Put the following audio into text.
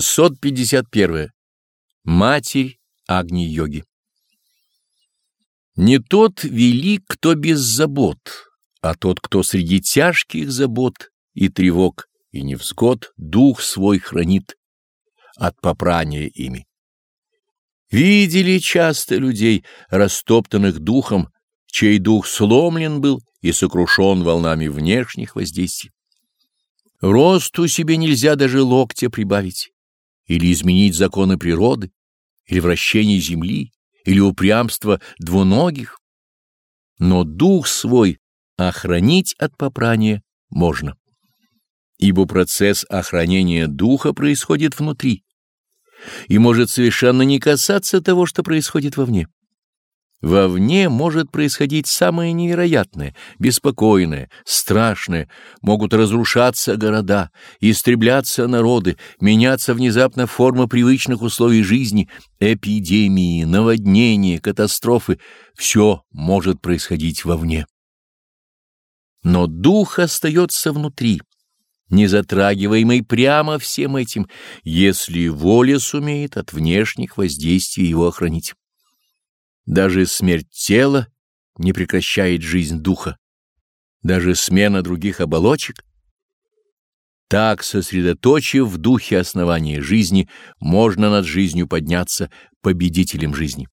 651. Матерь Агни-йоги Не тот велик, кто без забот, а тот, кто среди тяжких забот и тревог и невзгод дух свой хранит от попрания ими. Видели часто людей, растоптанных духом, чей дух сломлен был и сокрушен волнами внешних воздействий. Росту себе нельзя даже локтя прибавить, или изменить законы природы, или вращение земли, или упрямство двуногих. Но дух свой охранить от попрания можно, ибо процесс охранения духа происходит внутри и может совершенно не касаться того, что происходит вовне. Вовне может происходить самое невероятное, беспокойное, страшное, могут разрушаться города, истребляться народы, меняться внезапно форма привычных условий жизни, эпидемии, наводнения, катастрофы — все может происходить вовне. Но дух остается внутри, не затрагиваемый прямо всем этим, если воля сумеет от внешних воздействий его охранить. Даже смерть тела не прекращает жизнь духа, даже смена других оболочек. Так, сосредоточив в духе основания жизни, можно над жизнью подняться победителем жизни.